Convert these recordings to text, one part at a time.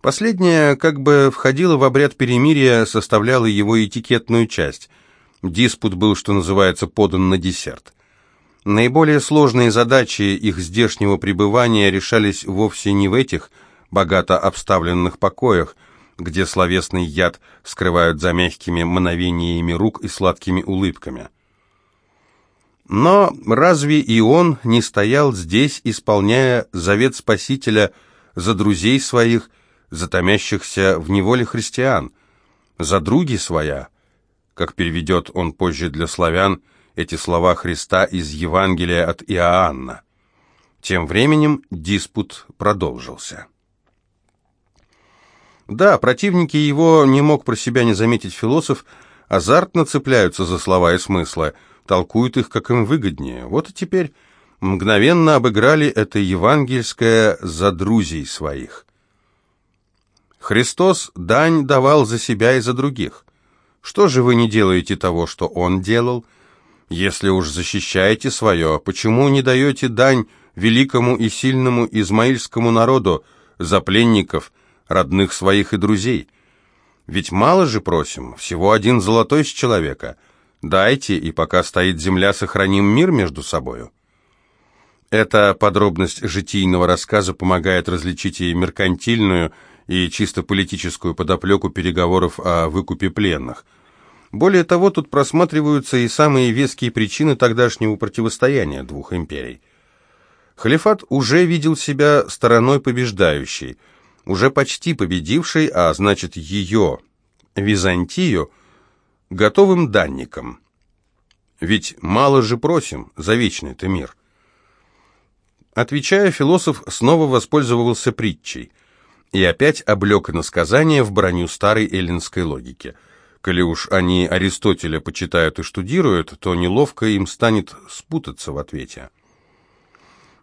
Последняя как бы входила в обряд перемирия, составляла его этикетную часть. Диспут был, что называется, подан на десерт. Наиболее сложные задачи их здешнего пребывания решались вовсе не в этих богато обставленных покоях, где словесный яд скрывают за мягкими мановениями рук и сладкими улыбками. Но разве и он не стоял здесь, исполняя завет Спасителя за друзей своих, затомящихся в неволе христиан, за други своя, как переведет он позже для славян эти слова Христа из Евангелия от Иоанна. Тем временем диспут продолжился. Да, противники его, не мог про себя не заметить философ, азартно цепляются за слова и смыслы, толкуют их, как им выгоднее. Вот и теперь мгновенно обыграли это евангельское за друзей своих. Христос дань давал за себя и за других. Что же вы не делаете того, что Он делал? Если уж защищаете свое, почему не даете дань великому и сильному измаильскому народу за пленников, родных своих и друзей? Ведь мало же просим, всего один золотой с человека. Дайте, и пока стоит земля, сохраним мир между собою. Эта подробность житийного рассказа помогает различить и меркантильную, и чисто политическую подоплеку переговоров о выкупе пленных. Более того, тут просматриваются и самые веские причины тогдашнего противостояния двух империй. Халифат уже видел себя стороной побеждающей, уже почти победившей, а значит ее, Византию, готовым данником. Ведь мало же просим за вечный-то мир. Отвечая, философ снова воспользовался притчей и опять облег насказание в броню старой эллинской логики. Коли уж они Аристотеля почитают и штудируют, то неловко им станет спутаться в ответе.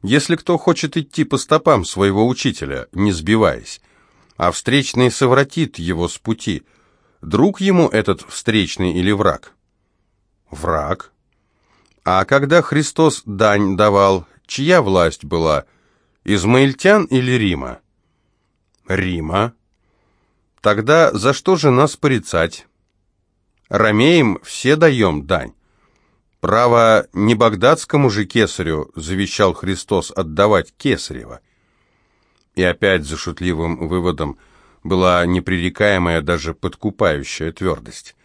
Если кто хочет идти по стопам своего учителя, не сбиваясь, а встречный совратит его с пути, друг ему этот встречный или враг? Враг. А когда Христос дань давал, чья власть была, измаильтян или Рима? Рима. Тогда за что же нас порицать? Ромеям все даем дань. Право не багдадскому же кесарю завещал Христос отдавать кесарева. И опять за шутливым выводом была непререкаемая, даже подкупающая твердость.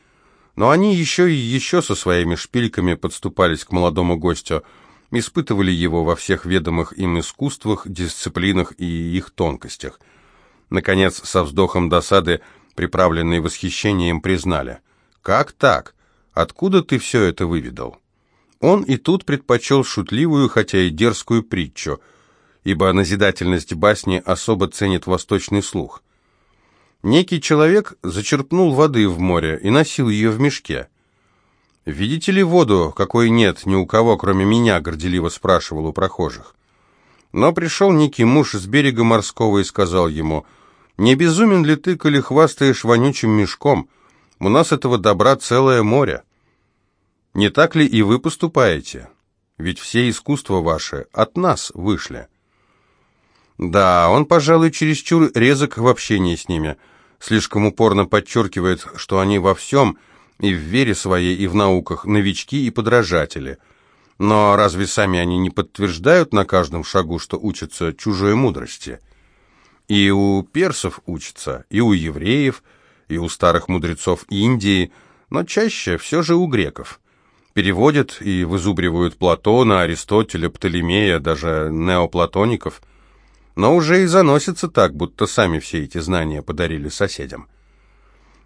Но они еще и еще со своими шпильками подступались к молодому гостю, испытывали его во всех ведомых им искусствах, дисциплинах и их тонкостях – Наконец, со вздохом досады, приправленной восхищением, признали. «Как так? Откуда ты все это выведал?» Он и тут предпочел шутливую, хотя и дерзкую притчу, ибо назидательность басни особо ценит восточный слух. Некий человек зачерпнул воды в море и носил ее в мешке. «Видите ли воду, какой нет ни у кого, кроме меня?» — горделиво спрашивал у прохожих. Но пришел некий муж с берега морского и сказал ему — не безумен ли ты, коли хвастаешь вонючим мешком? У нас этого добра целое море. Не так ли и вы поступаете? Ведь все искусства ваши от нас вышли. Да, он, пожалуй, чересчур резок в общении с ними, слишком упорно подчеркивает, что они во всем, и в вере своей, и в науках, новички и подражатели. Но разве сами они не подтверждают на каждом шагу, что учатся чужой мудрости?» И у персов учатся, и у евреев, и у старых мудрецов Индии, но чаще все же у греков. Переводят и вызубривают Платона, Аристотеля, Птолемея, даже неоплатоников, но уже и заносятся так, будто сами все эти знания подарили соседям.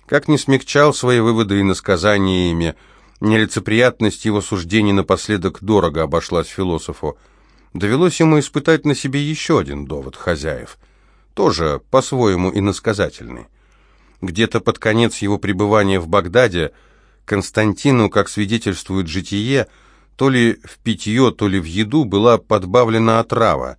Как не смягчал свои выводы и насказаниями, нелицеприятность его суждений напоследок дорого обошлась философу. Довелось ему испытать на себе еще один довод хозяев – тоже по-своему иносказательный. Где-то под конец его пребывания в Багдаде Константину, как свидетельствует житие, то ли в питье, то ли в еду была подбавлена отрава.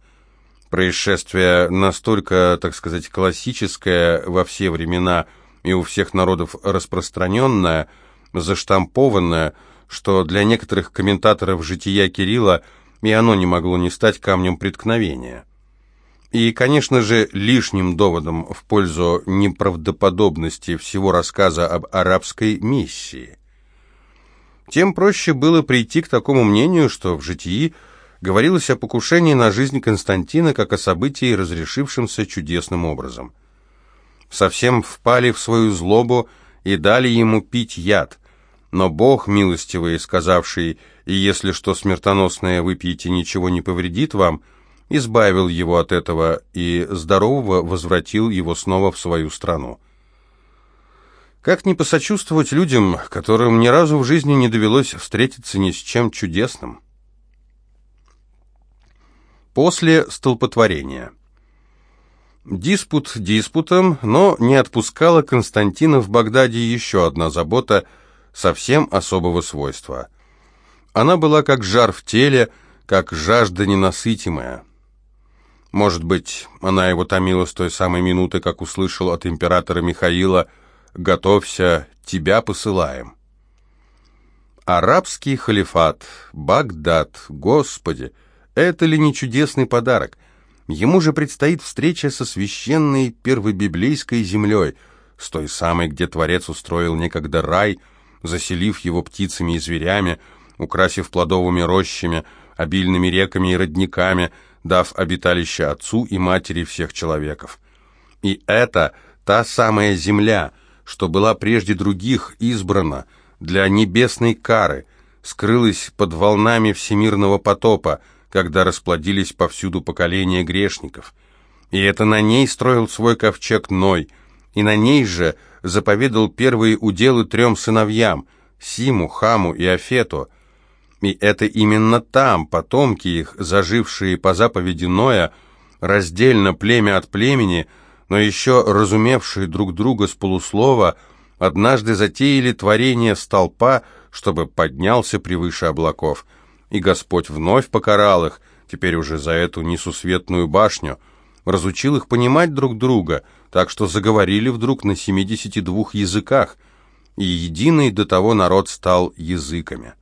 Происшествие настолько, так сказать, классическое во все времена и у всех народов распространенное, заштампованное, что для некоторых комментаторов жития Кирилла и оно не могло не стать камнем преткновения. И, конечно же, лишним доводом в пользу неправдоподобности всего рассказа об арабской миссии. Тем проще было прийти к такому мнению, что в житии говорилось о покушении на жизнь Константина как о событии, разрешившемся чудесным образом. Совсем впали в свою злобу и дали ему пить яд, но Бог, милостивый, сказавший «И если что смертоносное выпьете, ничего не повредит вам», избавил его от этого и здорового возвратил его снова в свою страну. Как не посочувствовать людям, которым ни разу в жизни не довелось встретиться ни с чем чудесным? После столпотворения. Диспут диспутом, но не отпускала Константина в Багдаде еще одна забота совсем особого свойства. Она была как жар в теле, как жажда ненасытимая. Может быть, она его томила с той самой минуты, как услышал от императора Михаила «Готовься, тебя посылаем». Арабский халифат, Багдад, Господи, это ли не чудесный подарок? Ему же предстоит встреча со священной первобиблейской землей, с той самой, где Творец устроил некогда рай, заселив его птицами и зверями, украсив плодовыми рощами, обильными реками и родниками, дав обиталище отцу и матери всех человеков. И это та самая земля, что была прежде других избрана для небесной кары, скрылась под волнами всемирного потопа, когда расплодились повсюду поколения грешников. И это на ней строил свой ковчег Ной, и на ней же заповедал первые уделы трем сыновьям, Симу, Хаму и Афету, и это именно там потомки их, зажившие по заповеди Ноя, раздельно племя от племени, но еще разумевшие друг друга с полуслова, однажды затеяли творение столпа, чтобы поднялся превыше облаков. И Господь вновь покарал их, теперь уже за эту несусветную башню, разучил их понимать друг друга, так что заговорили вдруг на семидесяти двух языках, и единый до того народ стал языками.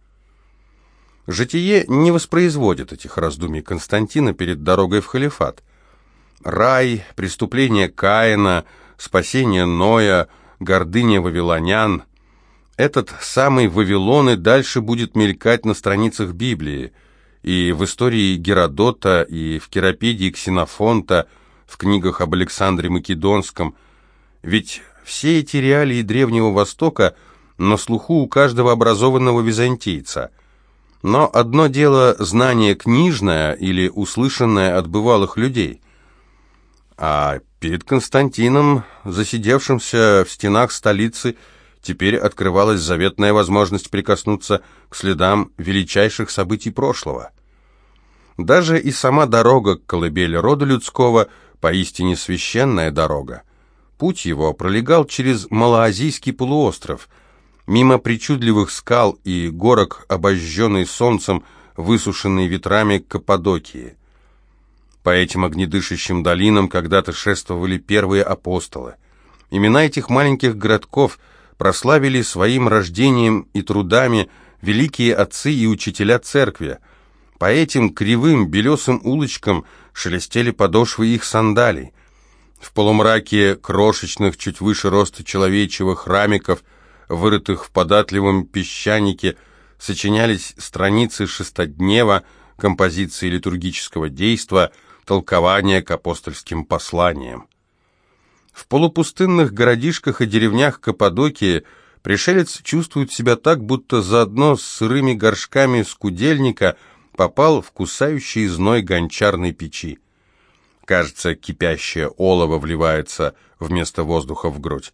Житие не воспроизводит этих раздумий Константина перед дорогой в халифат. Рай, преступление Каина, спасение Ноя, гордыня вавилонян. Этот самый Вавилон и дальше будет мелькать на страницах Библии, и в истории Геродота, и в Керапедии Ксенофонта, в книгах об Александре Македонском. Ведь все эти реалии Древнего Востока на слуху у каждого образованного византийца – но одно дело знание книжное или услышанное от бывалых людей. А перед Константином, засидевшимся в стенах столицы, теперь открывалась заветная возможность прикоснуться к следам величайших событий прошлого. Даже и сама дорога к колыбели рода людского поистине священная дорога. Путь его пролегал через Малоазийский полуостров – мимо причудливых скал и горок, обожженной солнцем, высушенной ветрами Каппадокии. По этим огнедышащим долинам когда-то шествовали первые апостолы. Имена этих маленьких городков прославили своим рождением и трудами великие отцы и учителя церкви. По этим кривым белесым улочкам шелестели подошвы их сандалий. В полумраке крошечных, чуть выше роста человечьего храмиков – вырытых в податливом песчанике, сочинялись страницы шестоднева, композиции литургического действа, толкования к апостольским посланиям. В полупустынных городишках и деревнях Каппадокии пришелец чувствует себя так, будто заодно с сырыми горшками скудельника попал в кусающий зной гончарной печи. Кажется, кипящее олово вливается вместо воздуха в грудь.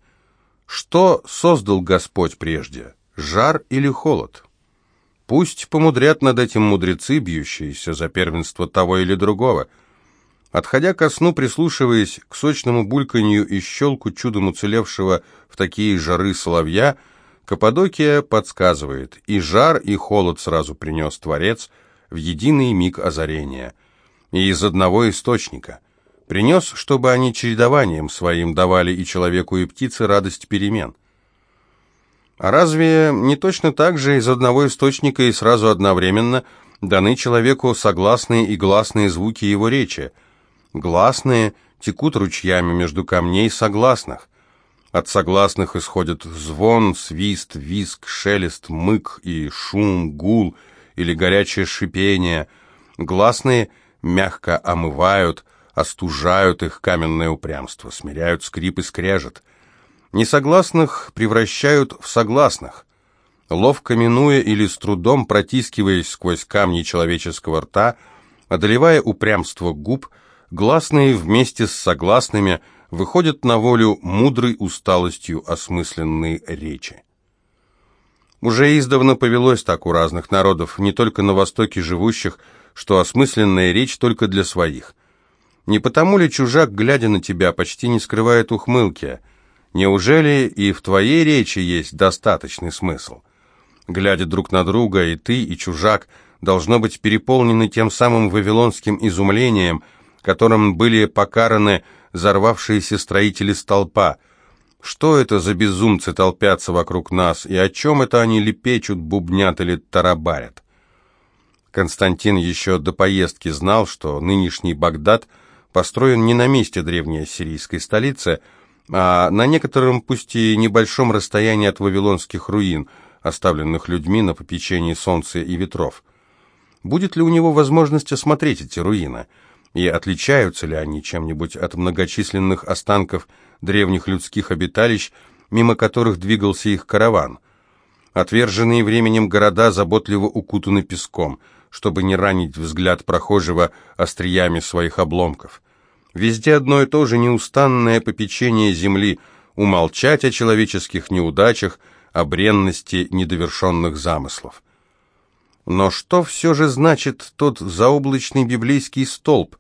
Что создал Господь прежде, жар или холод? Пусть помудрят над этим мудрецы, бьющиеся за первенство того или другого. Отходя ко сну, прислушиваясь к сочному бульканью и щелку чудом уцелевшего в такие жары соловья, Каппадокия подсказывает, и жар, и холод сразу принес Творец в единый миг озарения, и из одного источника — Принес, чтобы они чередованием своим давали и человеку, и птице радость перемен. А разве не точно так же из одного источника и сразу одновременно даны человеку согласные и гласные звуки его речи? Гласные текут ручьями между камней согласных. От согласных исходит звон, свист, виск, шелест, мык и шум, гул или горячее шипение. Гласные мягко омывают, остужают их каменное упрямство, смиряют скрип и скрежет. Несогласных превращают в согласных. Ловко минуя или с трудом протискиваясь сквозь камни человеческого рта, одолевая упрямство губ, гласные вместе с согласными выходят на волю мудрой усталостью осмысленной речи. Уже издавна повелось так у разных народов, не только на Востоке живущих, что осмысленная речь только для своих. Не потому ли чужак, глядя на тебя, почти не скрывает ухмылки? Неужели и в твоей речи есть достаточный смысл? Глядя друг на друга, и ты, и чужак должно быть переполнены тем самым вавилонским изумлением, которым были покараны взорвавшиеся строители столпа. Что это за безумцы толпятся вокруг нас, и о чем это они лепечут, бубнят или тарабарят? Константин еще до поездки знал, что нынешний Багдад построен не на месте древней ассирийской столицы, а на некотором, пусть и небольшом расстоянии от вавилонских руин, оставленных людьми на попечении солнца и ветров. Будет ли у него возможность осмотреть эти руины? И отличаются ли они чем-нибудь от многочисленных останков древних людских обиталищ, мимо которых двигался их караван? Отверженные временем города заботливо укутаны песком, чтобы не ранить взгляд прохожего остриями своих обломков. Везде одно и то же неустанное попечение земли, умолчать о человеческих неудачах, о бренности недовершенных замыслов. Но что все же значит тот заоблачный библейский столб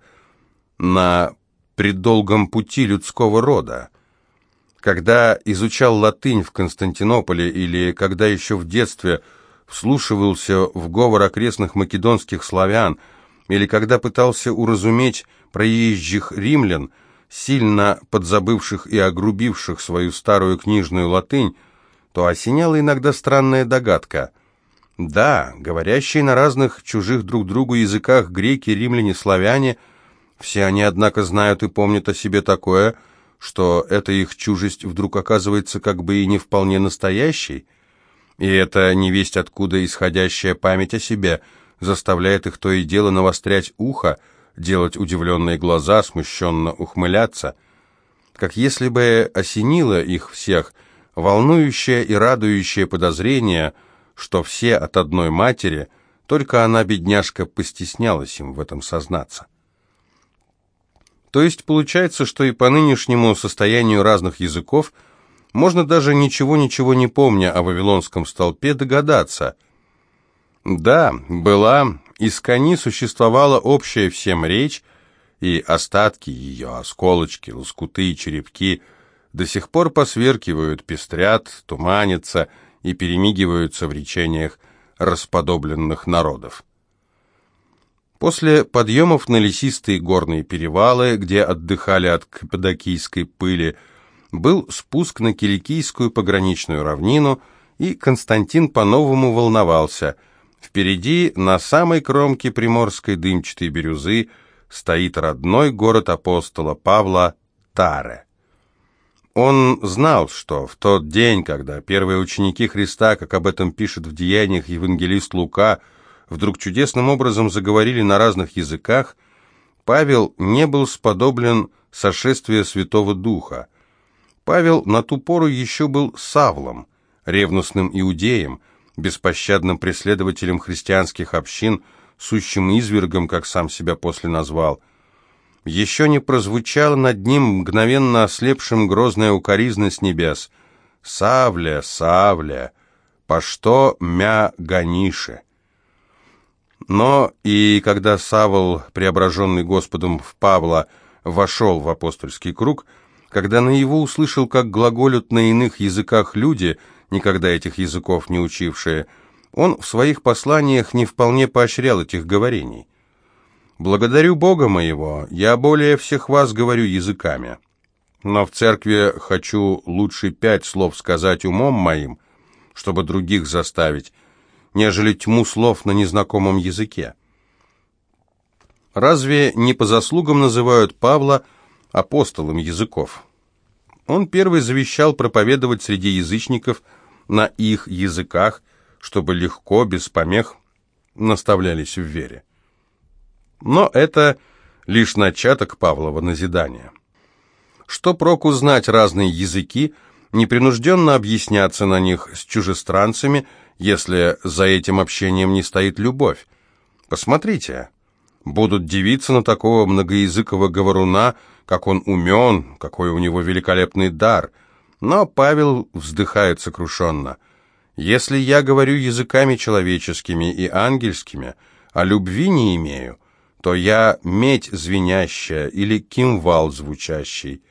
на предолгом пути людского рода? Когда изучал латынь в Константинополе или когда еще в детстве вслушивался в говор окрестных македонских славян, или когда пытался уразуметь проезжих римлян, сильно подзабывших и огрубивших свою старую книжную латынь, то осеняла иногда странная догадка. Да, говорящие на разных чужих друг другу языках греки, римляне, славяне, все они, однако, знают и помнят о себе такое, что эта их чужесть вдруг оказывается как бы и не вполне настоящей, и эта невесть откуда исходящая память о себе заставляет их то и дело навострять ухо, делать удивленные глаза, смущенно ухмыляться, как если бы осенило их всех волнующее и радующее подозрение, что все от одной матери, только она, бедняжка, постеснялась им в этом сознаться. То есть получается, что и по нынешнему состоянию разных языков – можно даже ничего-ничего не помня о Вавилонском столпе догадаться. Да, была, из кони существовала общая всем речь, и остатки ее, осколочки, лоскуты и черепки до сих пор посверкивают, пестрят, туманятся и перемигиваются в речениях расподобленных народов. После подъемов на лесистые горные перевалы, где отдыхали от каппадокийской пыли, был спуск на Киликийскую пограничную равнину, и Константин по-новому волновался. Впереди, на самой кромке приморской дымчатой бирюзы, стоит родной город апостола Павла Таре. Он знал, что в тот день, когда первые ученики Христа, как об этом пишет в деяниях евангелист Лука, вдруг чудесным образом заговорили на разных языках, Павел не был сподоблен сошествия Святого Духа – Павел на ту пору еще был Савлом, ревностным иудеем, беспощадным преследователем христианских общин, сущим извергом, как сам себя после назвал. Еще не прозвучало над ним мгновенно ослепшим грозная укоризна с небес. «Савля, Савля, по что мя гонише?» Но и когда Савл, преображенный Господом в Павла, вошел в апостольский круг – когда на его услышал, как глаголют на иных языках люди, никогда этих языков не учившие, он в своих посланиях не вполне поощрял этих говорений. «Благодарю Бога моего, я более всех вас говорю языками, но в церкви хочу лучше пять слов сказать умом моим, чтобы других заставить, нежели тьму слов на незнакомом языке». Разве не по заслугам называют Павла апостолом языков? Он первый завещал проповедовать среди язычников на их языках, чтобы легко, без помех, наставлялись в вере. Но это лишь начаток Павлова назидания. Что проку знать разные языки, непринужденно объясняться на них с чужестранцами, если за этим общением не стоит любовь? Посмотрите, будут дивиться на такого многоязыкового говоруна, как он умен, какой у него великолепный дар. Но Павел вздыхает сокрушенно. «Если я говорю языками человеческими и ангельскими, а любви не имею, то я медь звенящая или кимвал звучащий.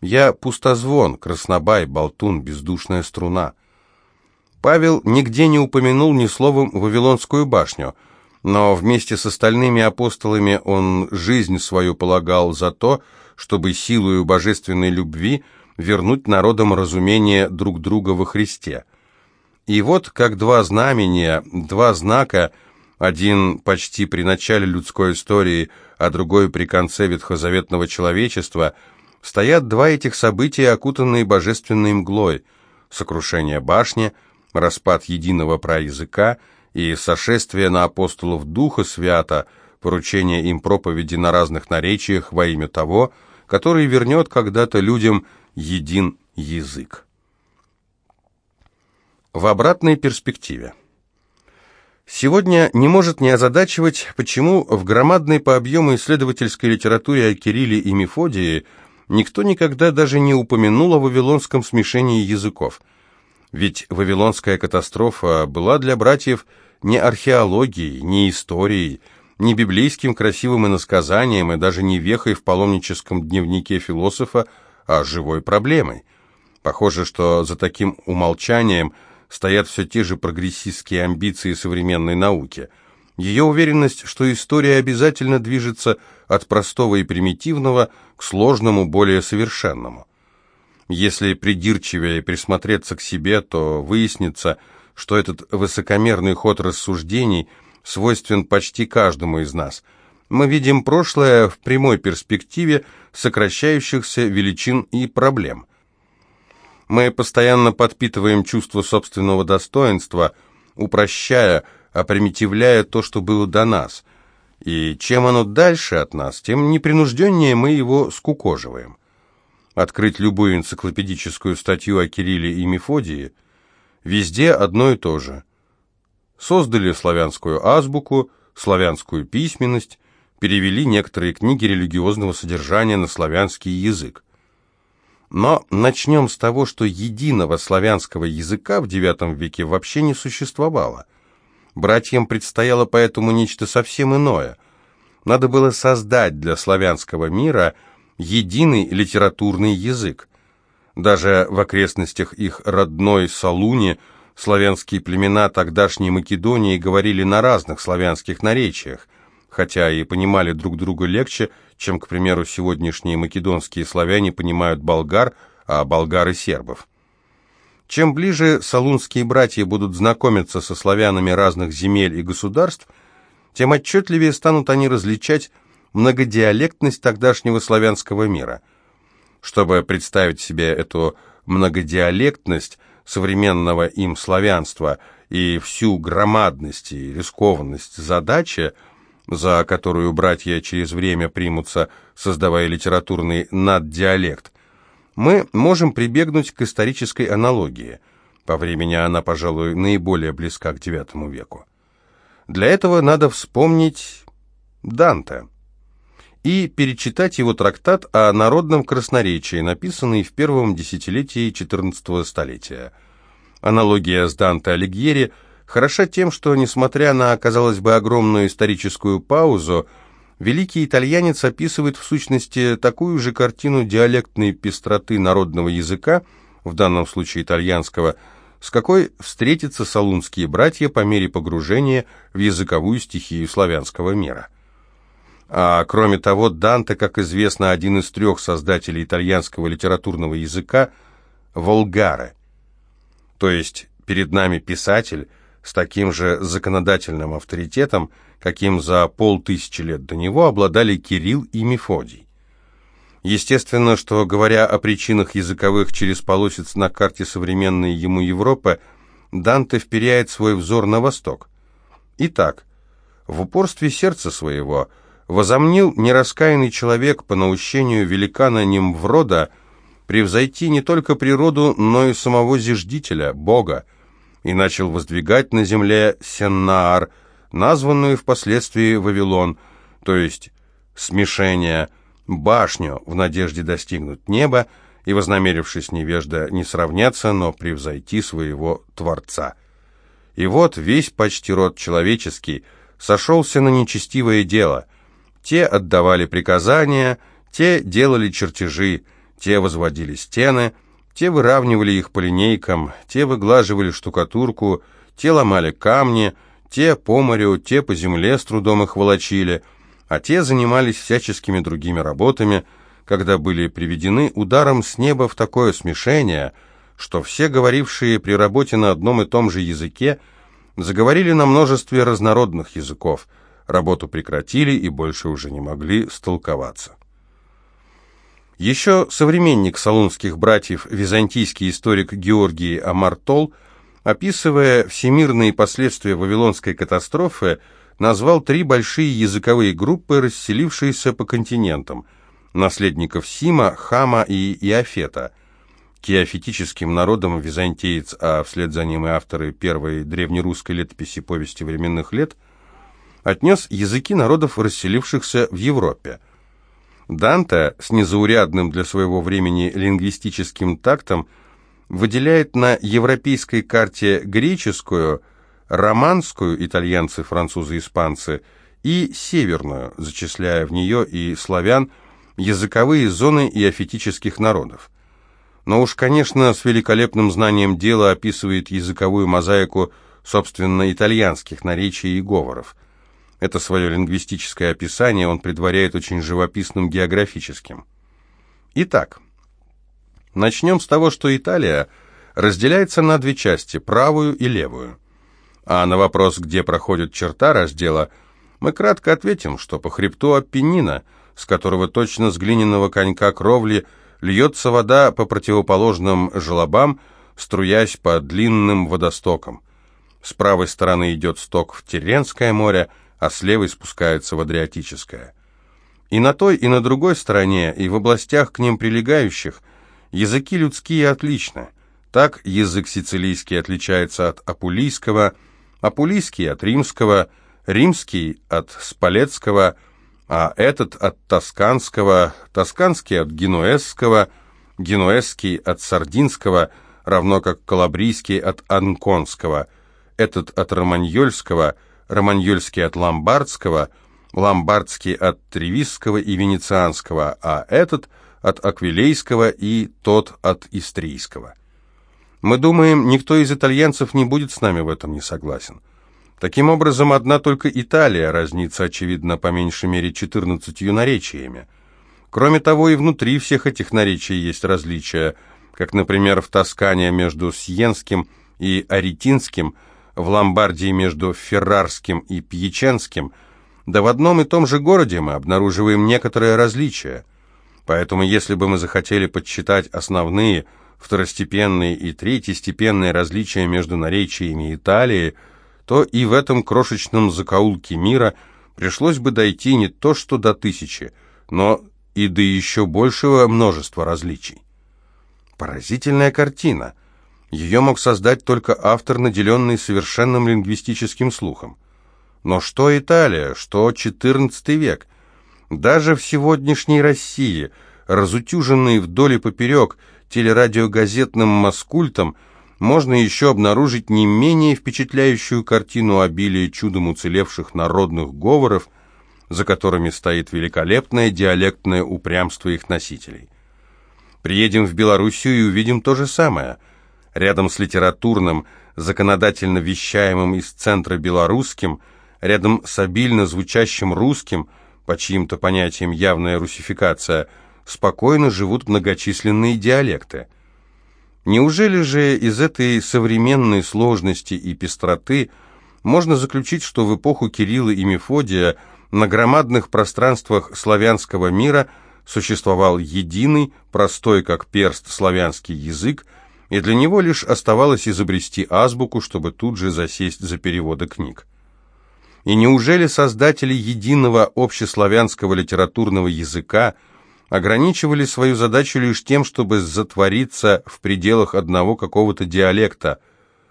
Я пустозвон, краснобай, болтун, бездушная струна». Павел нигде не упомянул ни словом Вавилонскую башню – но вместе с остальными апостолами он жизнь свою полагал за то, чтобы силою божественной любви вернуть народам разумение друг друга во Христе. И вот как два знамения, два знака, один почти при начале людской истории, а другой при конце ветхозаветного человечества, стоят два этих события, окутанные божественной мглой, сокрушение башни, распад единого праязыка – и сошествие на апостолов Духа Свята, поручение им проповеди на разных наречиях во имя того, который вернет когда-то людям един язык. В обратной перспективе. Сегодня не может не озадачивать, почему в громадной по объему исследовательской литературе о Кирилле и Мефодии никто никогда даже не упомянул о вавилонском смешении языков. Ведь вавилонская катастрофа была для братьев – не археологией, не историей, не библейским красивым иносказанием и даже не вехой в паломническом дневнике философа, а живой проблемой. Похоже, что за таким умолчанием стоят все те же прогрессистские амбиции современной науки. Ее уверенность, что история обязательно движется от простого и примитивного к сложному, более совершенному. Если придирчивее присмотреться к себе, то выяснится – что этот высокомерный ход рассуждений свойствен почти каждому из нас. Мы видим прошлое в прямой перспективе сокращающихся величин и проблем. Мы постоянно подпитываем чувство собственного достоинства, упрощая, опримитивляя то, что было до нас. И чем оно дальше от нас, тем непринужденнее мы его скукоживаем. Открыть любую энциклопедическую статью о Кирилле и Мефодии – Везде одно и то же. Создали славянскую азбуку, славянскую письменность, перевели некоторые книги религиозного содержания на славянский язык. Но начнем с того, что единого славянского языка в IX веке вообще не существовало. Братьям предстояло поэтому нечто совсем иное. Надо было создать для славянского мира единый литературный язык. Даже в окрестностях их родной Салуни славянские племена тогдашней Македонии говорили на разных славянских наречиях, хотя и понимали друг друга легче, чем, к примеру, сегодняшние македонские славяне понимают болгар, а болгары сербов. Чем ближе салунские братья будут знакомиться со славянами разных земель и государств, тем отчетливее станут они различать многодиалектность тогдашнего славянского мира – чтобы представить себе эту многодиалектность современного им славянства и всю громадность и рискованность задачи, за которую братья через время примутся, создавая литературный наддиалект, мы можем прибегнуть к исторической аналогии. По времени она, пожалуй, наиболее близка к IX веку. Для этого надо вспомнить Данте и перечитать его трактат о народном красноречии, написанный в первом десятилетии XIV столетия. Аналогия с Данте Алигьери хороша тем, что, несмотря на, казалось бы, огромную историческую паузу, великий итальянец описывает в сущности такую же картину диалектной пестроты народного языка, в данном случае итальянского, с какой встретятся салунские братья по мере погружения в языковую стихию славянского мира. А кроме того, Данте, как известно, один из трех создателей итальянского литературного языка – волгаре. То есть перед нами писатель, с таким же законодательным авторитетом, каким за полтысячи лет до него обладали Кирилл и Мефодий. Естественно, что, говоря о причинах языковых через полосиц на карте современной ему Европы, Данте вперяет свой взор на восток. Итак, в упорстве сердца своего возомнил нераскаянный человек по наущению великана Нимврода превзойти не только природу, но и самого зиждителя, Бога, и начал воздвигать на земле Сеннаар, названную впоследствии Вавилон, то есть смешение, башню в надежде достигнуть неба, и, вознамерившись невежда не сравняться, но превзойти своего Творца. И вот весь почти род человеческий сошелся на нечестивое дело. Те отдавали приказания, те делали чертежи, те возводили стены — те выравнивали их по линейкам, те выглаживали штукатурку, те ломали камни, те по морю, те по земле с трудом их волочили, а те занимались всяческими другими работами, когда были приведены ударом с неба в такое смешение, что все говорившие при работе на одном и том же языке заговорили на множестве разнородных языков, работу прекратили и больше уже не могли столковаться. Еще современник салунских братьев, византийский историк Георгий Амартол, описывая всемирные последствия Вавилонской катастрофы, назвал три большие языковые группы, расселившиеся по континентам, наследников Сима, Хама и Иофета. Киофетическим народом византиец, а вслед за ним и авторы первой древнерусской летописи повести временных лет, отнес языки народов, расселившихся в Европе – Данте с незаурядным для своего времени лингвистическим тактом выделяет на европейской карте греческую, романскую, итальянцы, французы, испанцы, и северную, зачисляя в нее и славян, языковые зоны иофетических народов. Но уж, конечно, с великолепным знанием дела описывает языковую мозаику, собственно, итальянских наречий и говоров – это свое лингвистическое описание он предваряет очень живописным географическим. Итак, начнем с того, что Италия разделяется на две части, правую и левую. А на вопрос, где проходит черта раздела, мы кратко ответим, что по хребту Аппенина, с которого точно с глиняного конька кровли льется вода по противоположным желобам, струясь по длинным водостокам. С правой стороны идет сток в Теренское море, а с левой спускается в Адриатическое. И на той, и на другой стороне, и в областях к ним прилегающих, языки людские отличны. Так язык сицилийский отличается от апулийского, апулийский от римского, римский от спалецкого, а этот от тосканского, тосканский от генуэзского, генуэзский от сардинского, равно как калабрийский от анконского, этот от романьольского – романьольский от ломбардского, ломбардский от тревисского и венецианского, а этот от аквилейского и тот от истрийского. Мы думаем, никто из итальянцев не будет с нами в этом не согласен. Таким образом, одна только Италия разнится, очевидно, по меньшей мере 14 наречиями. Кроме того, и внутри всех этих наречий есть различия, как, например, в Тоскане между Сьенским и Аретинским – в Ломбардии между Феррарским и Пьяченским, да в одном и том же городе мы обнаруживаем некоторые различия. Поэтому если бы мы захотели подсчитать основные, второстепенные и третьестепенные различия между наречиями Италии, то и в этом крошечном закоулке мира пришлось бы дойти не то что до тысячи, но и до еще большего множества различий. Поразительная картина – ее мог создать только автор, наделенный совершенным лингвистическим слухом. Но что Италия, что XIV век? Даже в сегодняшней России, разутюженной вдоль и поперек телерадиогазетным маскультом, можно еще обнаружить не менее впечатляющую картину обилия чудом уцелевших народных говоров, за которыми стоит великолепное диалектное упрямство их носителей. Приедем в Белоруссию и увидим то же самое – рядом с литературным, законодательно вещаемым из центра белорусским, рядом с обильно звучащим русским, по чьим-то понятиям явная русификация, спокойно живут многочисленные диалекты. Неужели же из этой современной сложности и пестроты можно заключить, что в эпоху Кирилла и Мефодия на громадных пространствах славянского мира существовал единый, простой как перст славянский язык, и для него лишь оставалось изобрести азбуку, чтобы тут же засесть за переводы книг? И неужели создатели единого общеславянского литературного языка ограничивали свою задачу лишь тем, чтобы затвориться в пределах одного какого-то диалекта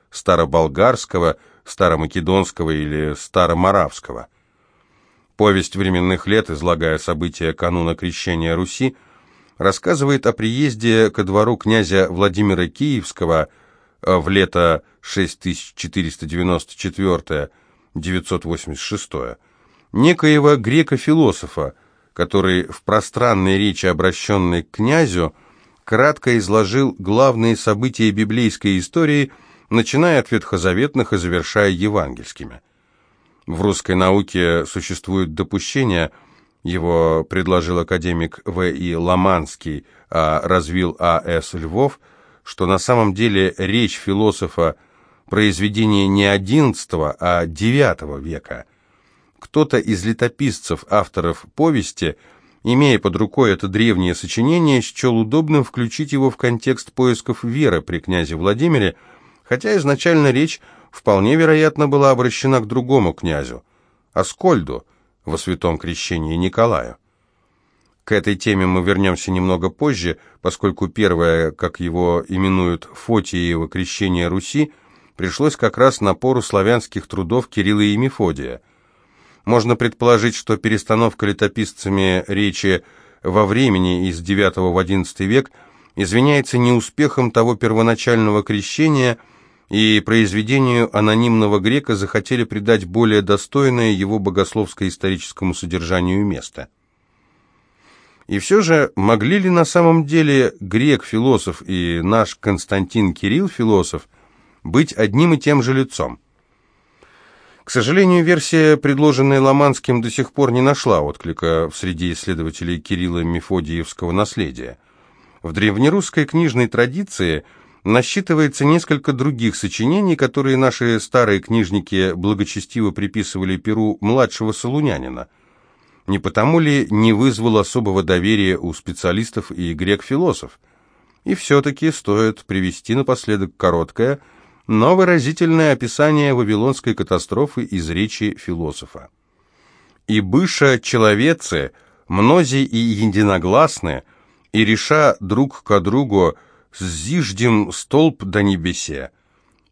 староболгарского, старомакедонского или староморавского? Повесть временных лет, излагая события кануна крещения Руси, рассказывает о приезде ко двору князя Владимира Киевского в лето 6494 986, некоего грека-философа, который в пространной речи, обращенной к князю, кратко изложил главные события библейской истории, начиная от ветхозаветных и завершая евангельскими. В русской науке существует допущение, его предложил академик В.И. Ломанский, а развил А.С. Львов, что на самом деле речь философа произведение не XI, а IX века. Кто-то из летописцев, авторов повести, имея под рукой это древнее сочинение, счел удобным включить его в контекст поисков веры при князе Владимире, хотя изначально речь вполне вероятно была обращена к другому князю, Аскольду, во святом крещении Николаю. К этой теме мы вернемся немного позже, поскольку первое, как его именуют, Фотиево крещение Руси – пришлось как раз напору славянских трудов Кирилла и Мефодия. Можно предположить, что перестановка летописцами речи во времени из IX в XI век извиняется неуспехом того первоначального крещения, и произведению анонимного грека захотели придать более достойное его богословско-историческому содержанию место. И все же, могли ли на самом деле грек-философ и наш Константин Кирилл-философ быть одним и тем же лицом. К сожалению, версия, предложенная Ломанским, до сих пор не нашла отклика в среде исследователей Кирилла Мефодиевского наследия. В древнерусской книжной традиции насчитывается несколько других сочинений, которые наши старые книжники благочестиво приписывали перу младшего солунянина. Не потому ли не вызвал особого доверия у специалистов и грек-философ? И все-таки стоит привести напоследок короткое – но выразительное описание вавилонской катастрофы из речи философа. «И быша человецы, мнози и единогласны, и реша друг ко другу, зиждем столб до небесе.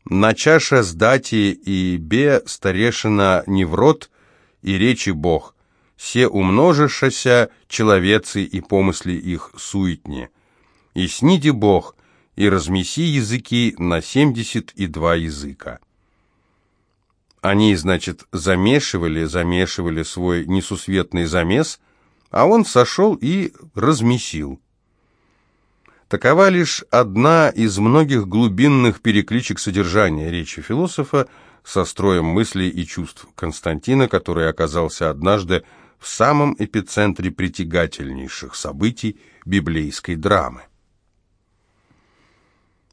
На чаша сдати и бе старешина неврот, и речи Бог, все умножишася человецы и помысли их суетни. И сниди Бог, и размеси языки на семьдесят и два языка. Они, значит, замешивали, замешивали свой несусветный замес, а он сошел и размесил. Такова лишь одна из многих глубинных перекличек содержания речи философа со строем мыслей и чувств Константина, который оказался однажды в самом эпицентре притягательнейших событий библейской драмы.